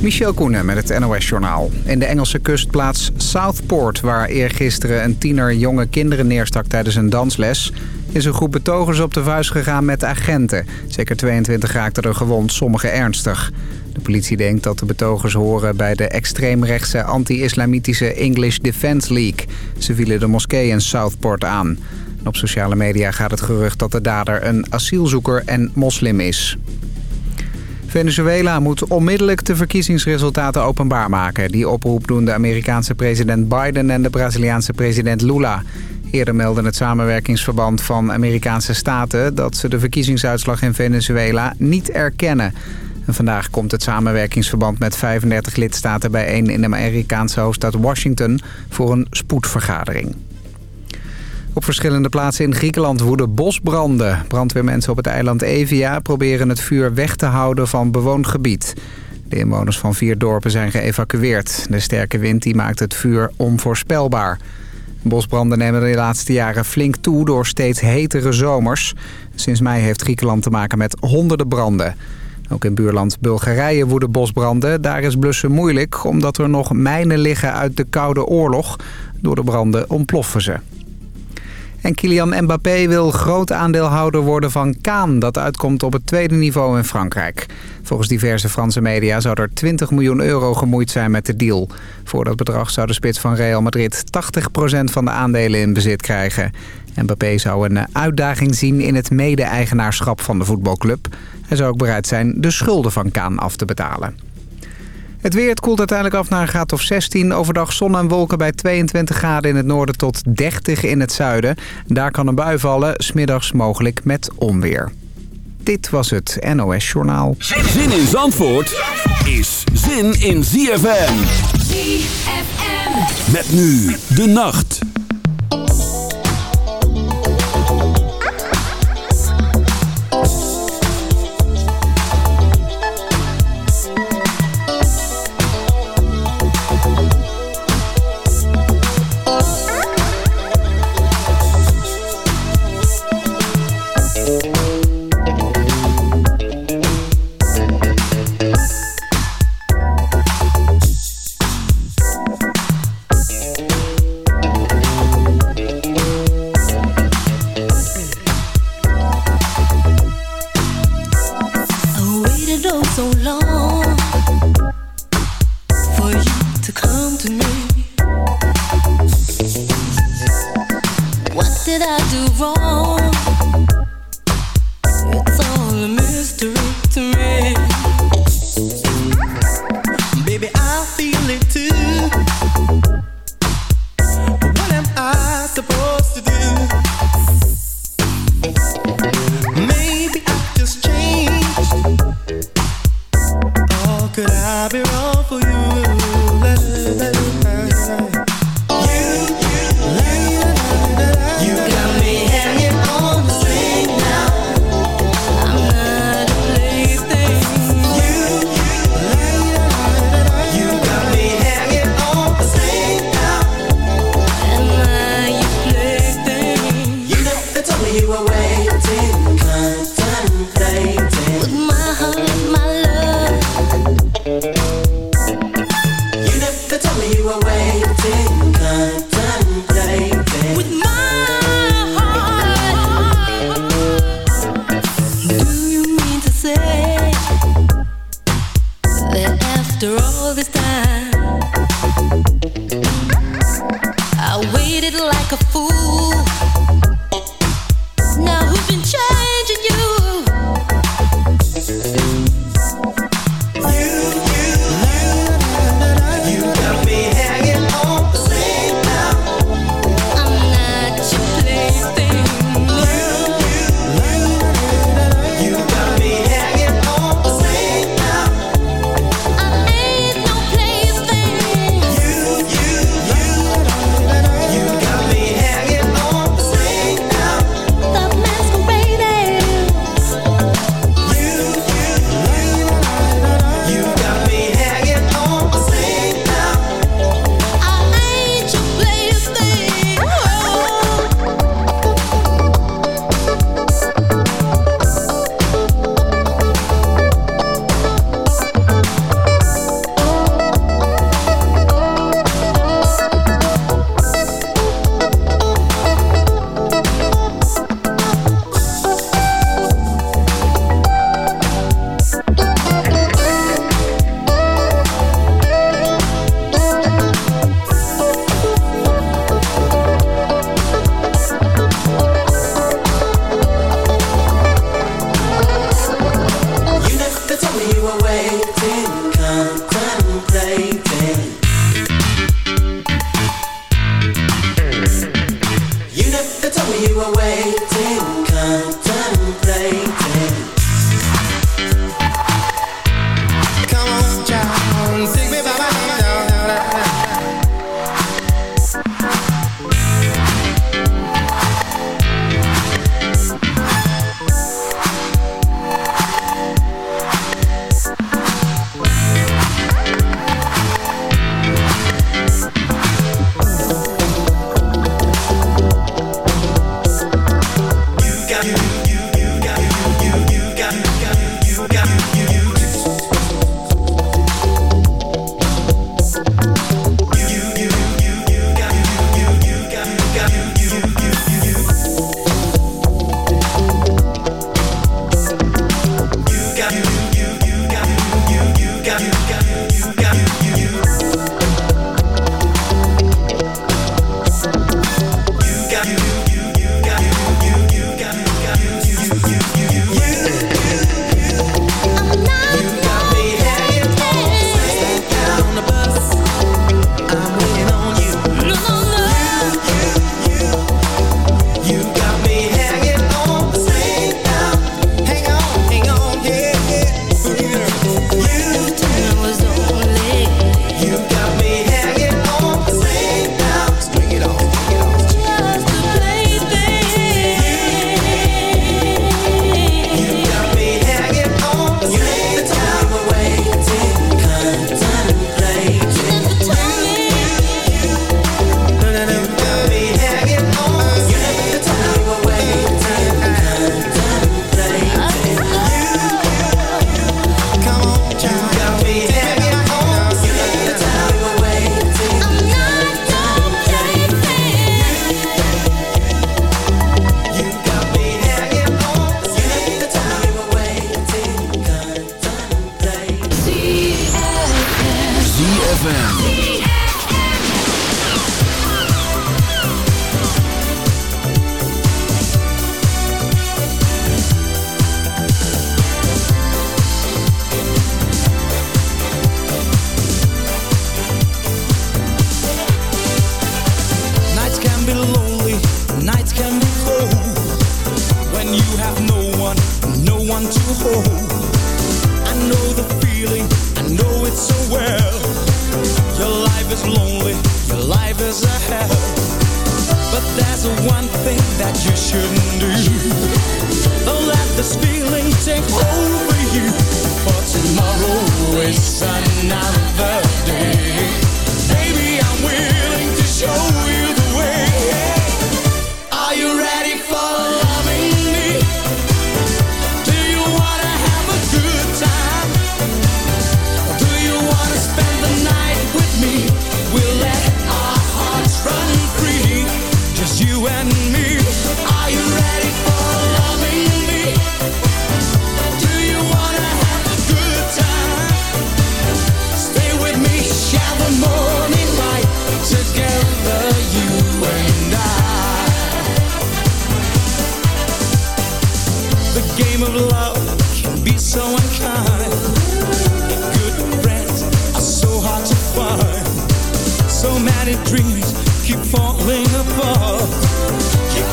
Michel Koenen met het NOS-journaal. In de Engelse kustplaats Southport, waar eergisteren een tiener jonge kinderen neerstak tijdens een dansles... is een groep betogers op de vuist gegaan met agenten. Zeker 22 raakten er gewond, sommige ernstig. De politie denkt dat de betogers horen bij de extreemrechtse anti-islamitische English Defence League. Ze vielen de moskee in Southport aan. Op sociale media gaat het gerucht dat de dader een asielzoeker en moslim is. Venezuela moet onmiddellijk de verkiezingsresultaten openbaar maken. Die oproep doen de Amerikaanse president Biden en de Braziliaanse president Lula. Eerder meldde het samenwerkingsverband van Amerikaanse staten... dat ze de verkiezingsuitslag in Venezuela niet erkennen. En vandaag komt het samenwerkingsverband met 35 lidstaten bijeen... in de Amerikaanse hoofdstad Washington voor een spoedvergadering. Op verschillende plaatsen in Griekenland woeden bosbranden. Brandweermensen op het eiland Evia proberen het vuur weg te houden van bewoond gebied. De inwoners van vier dorpen zijn geëvacueerd. De sterke wind die maakt het vuur onvoorspelbaar. Bosbranden nemen de laatste jaren flink toe door steeds hetere zomers. Sinds mei heeft Griekenland te maken met honderden branden. Ook in buurland Bulgarije woeden bosbranden. Daar is blussen moeilijk omdat er nog mijnen liggen uit de Koude Oorlog. Door de branden ontploffen ze. En Kylian Mbappé wil groot aandeelhouder worden van Kaan... dat uitkomt op het tweede niveau in Frankrijk. Volgens diverse Franse media zou er 20 miljoen euro gemoeid zijn met de deal. Voor dat bedrag zou de spits van Real Madrid 80% van de aandelen in bezit krijgen. Mbappé zou een uitdaging zien in het mede-eigenaarschap van de voetbalclub. Hij zou ook bereid zijn de schulden van Kaan af te betalen. Het weer het koelt uiteindelijk af naar een graad of 16. Overdag zon en wolken bij 22 graden in het noorden tot 30 in het zuiden. Daar kan een bui vallen, smiddags mogelijk met onweer. Dit was het NOS Journaal. Zin in Zandvoort is zin in ZFM. ZFM. Met nu de nacht. you away.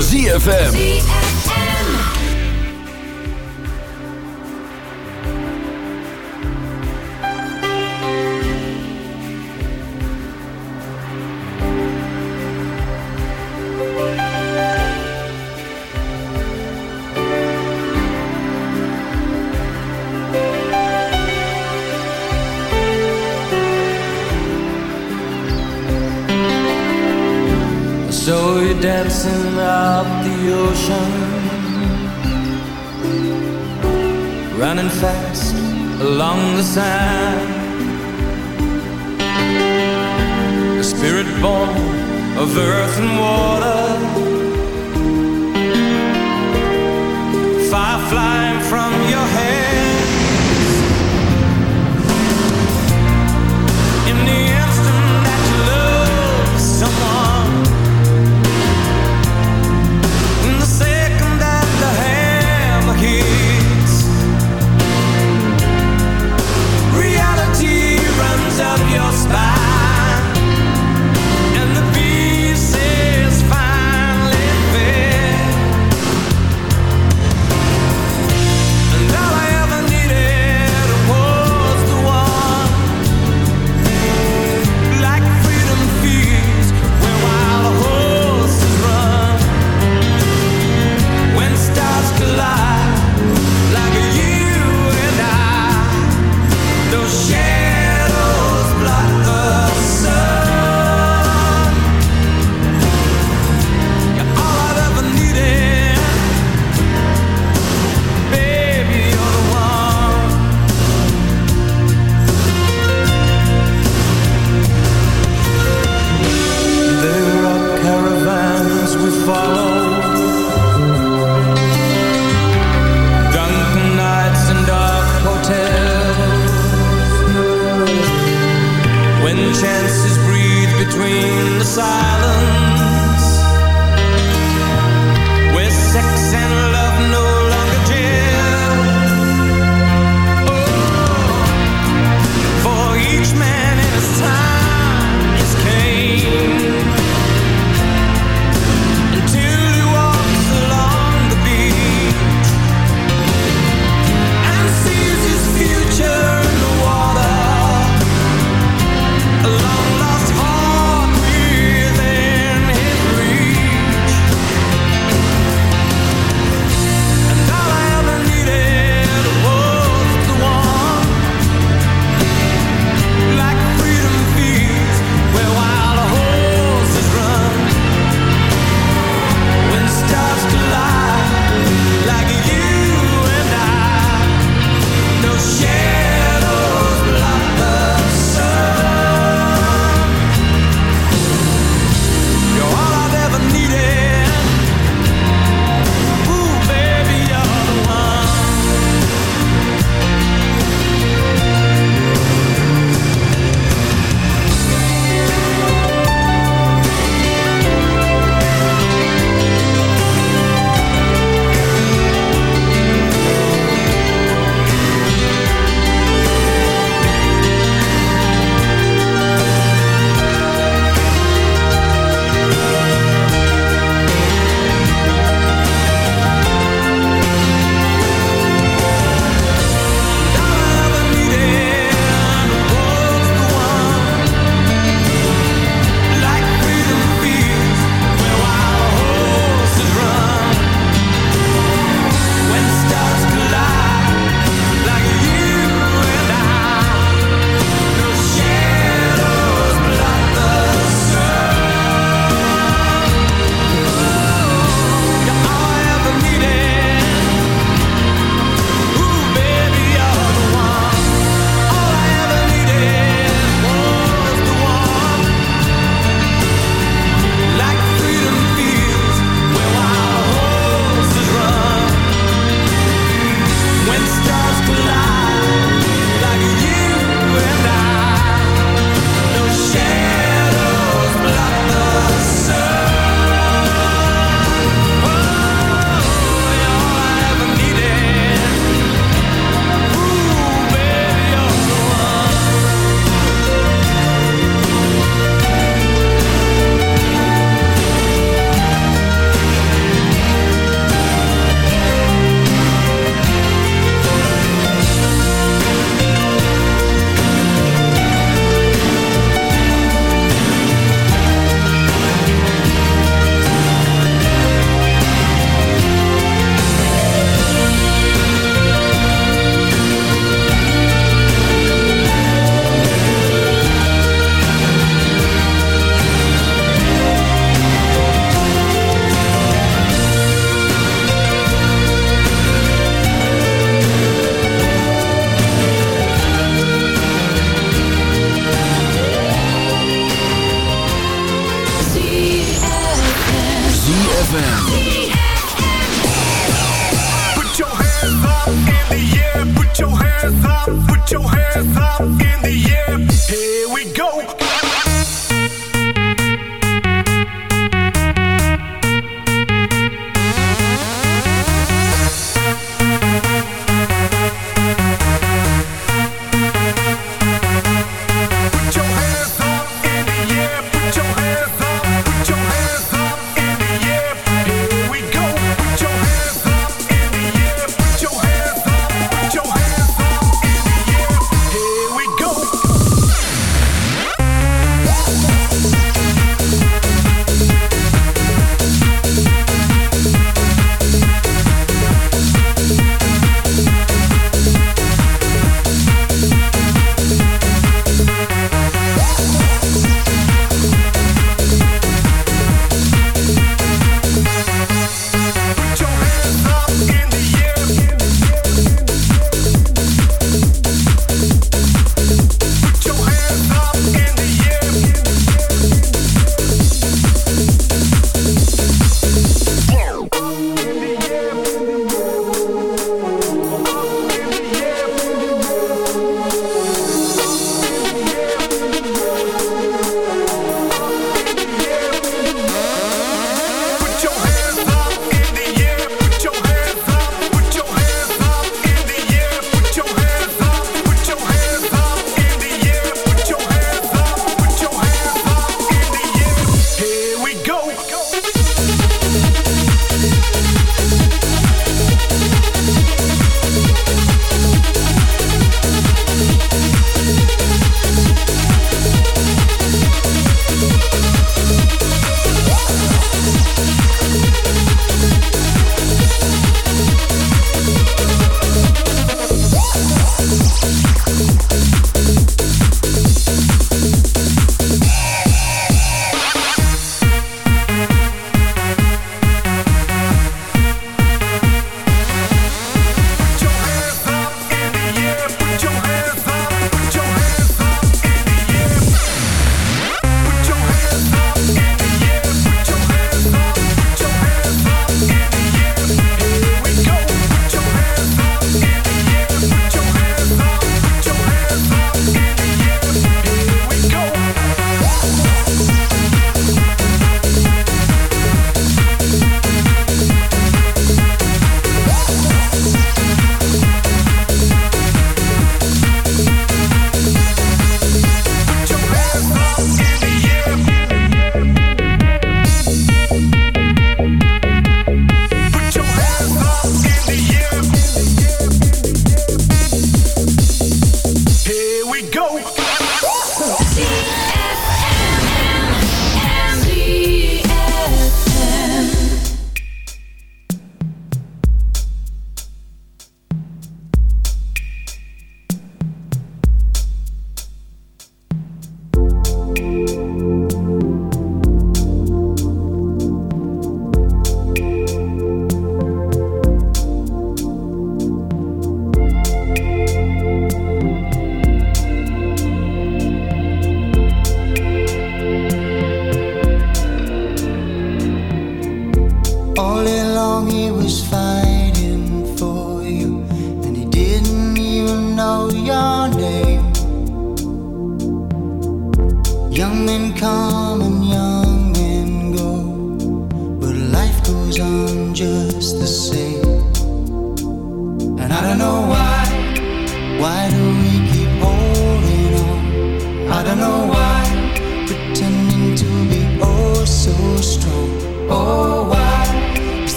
ZFM.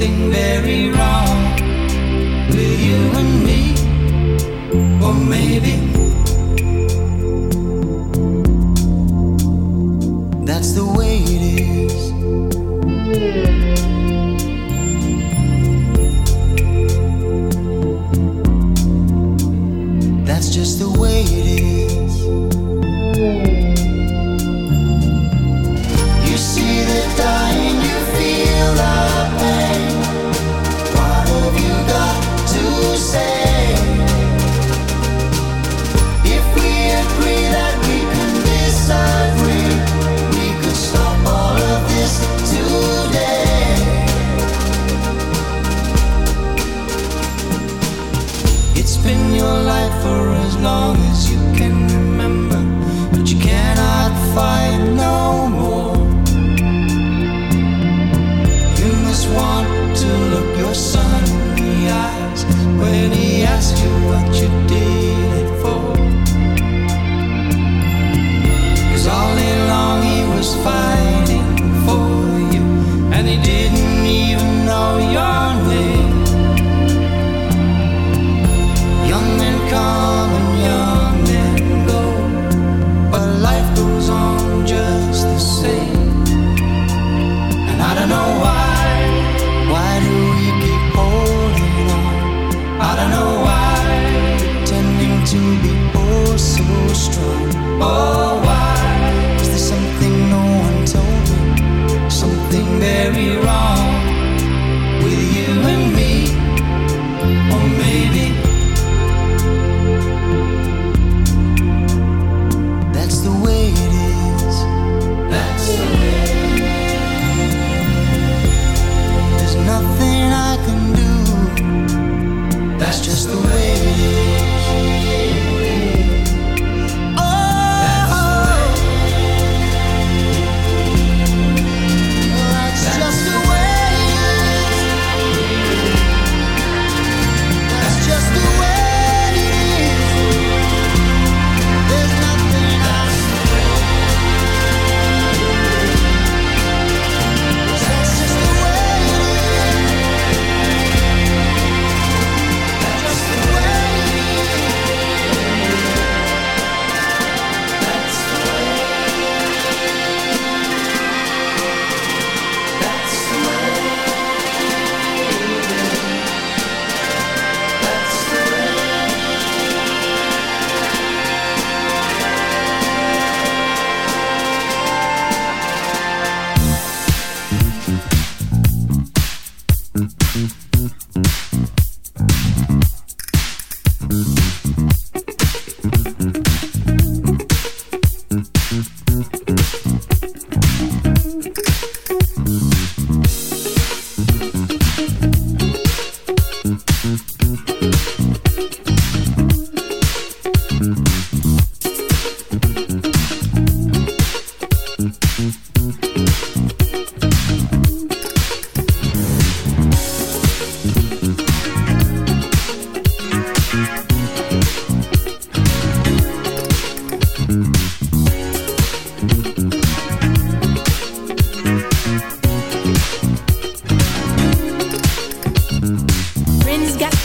something very wrong with you and me, or maybe.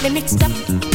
mixed up.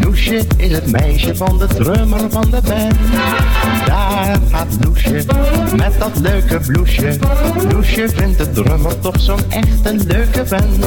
Noesje. Is het meisje van de drummer van de band. Daar gaat Noesje met dat leuke bloesje. Noesje vindt de drummer toch zo'n echte leuke band.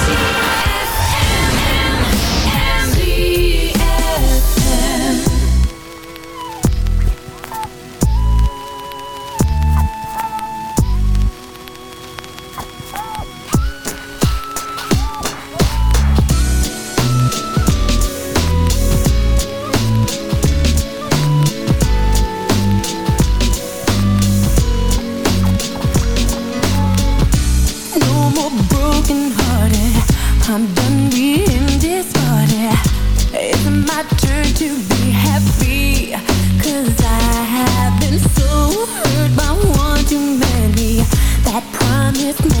that promised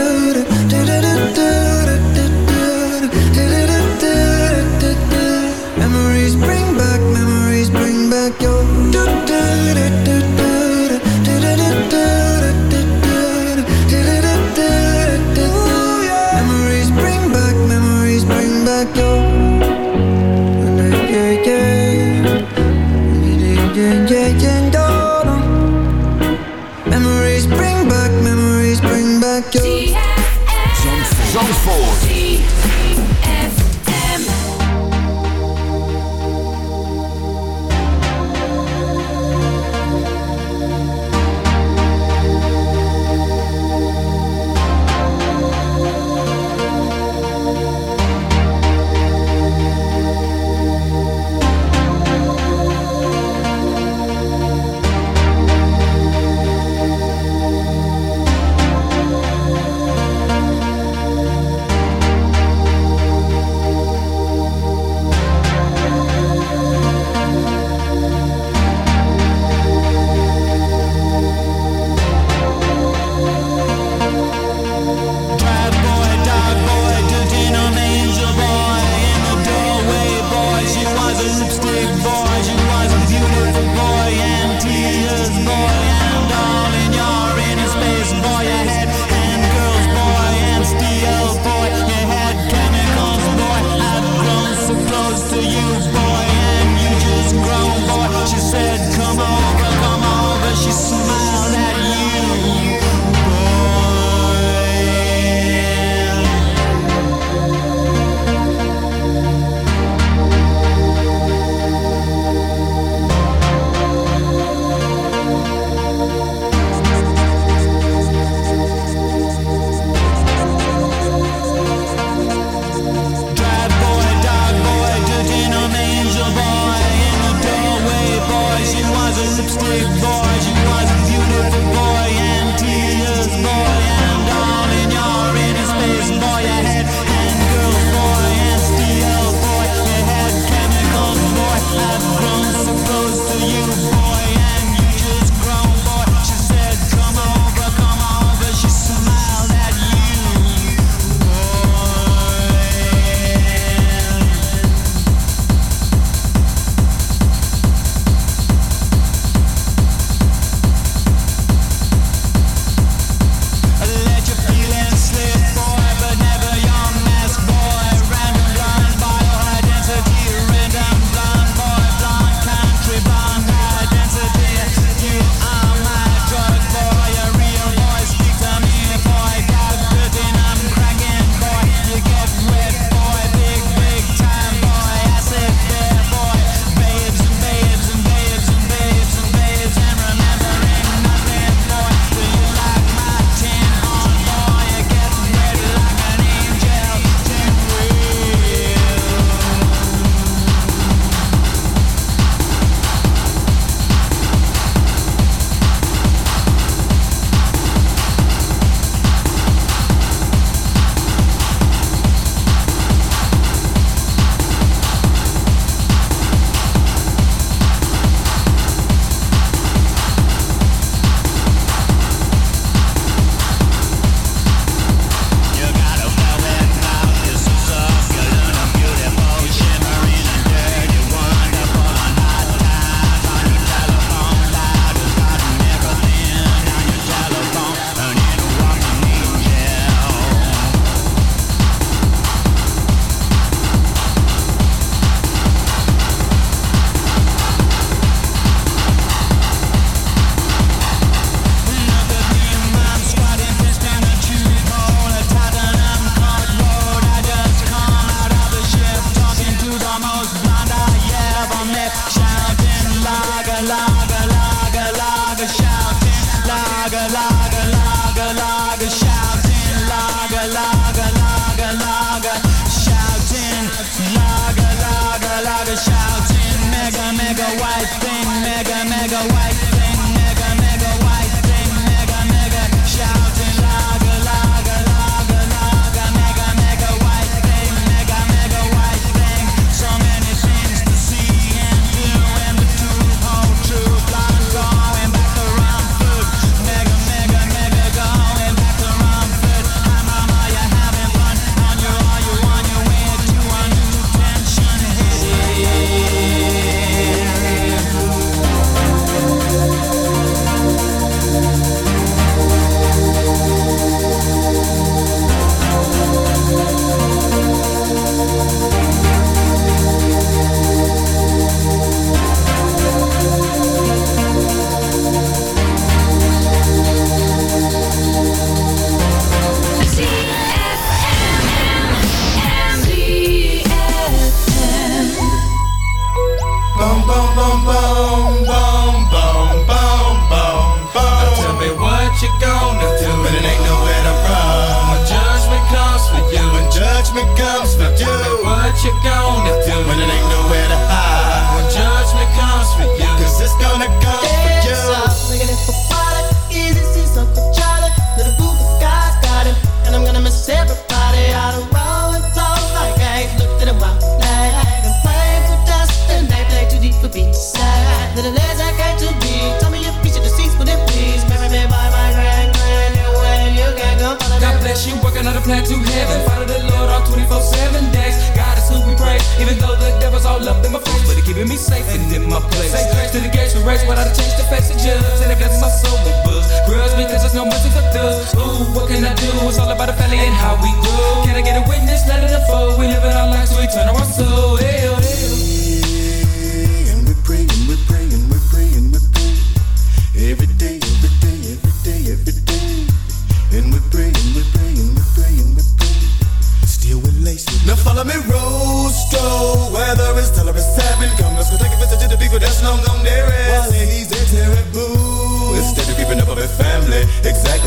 a plan to heaven. Follow the Lord all 24 7 days. God is who we praise. Even though the devil's all up in my face, but he keeping me safe and in my place. Say grace to the gates for race, but I change the face of judge. And blesses my soul with books. Grudge because there's no mercy for thugs. Ooh, what can I do? It's all about the family and how we grow. Can I get a witness? Let it unfold. We live in our lives, so we turn our soul. Hell, oh.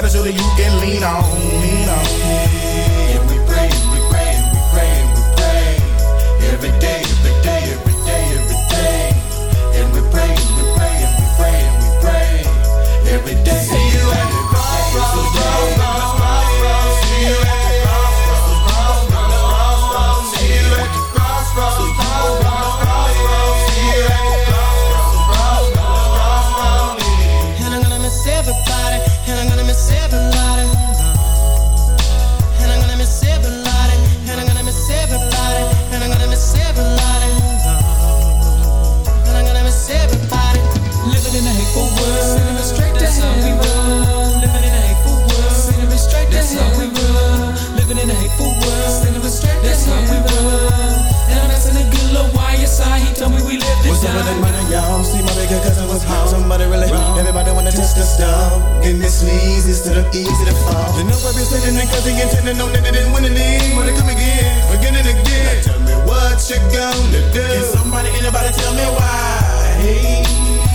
Gotta show that you can lean on, lean on. The this easy instead of easy to fall. You know I've been sitting and cause he intended on that they didn't win the league. Wanna come again, again and again. Now tell me what you gonna do. Can somebody, anybody tell me why?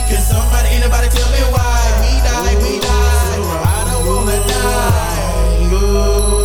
Can somebody, anybody tell me why? We die, we die. I don't wanna die. Go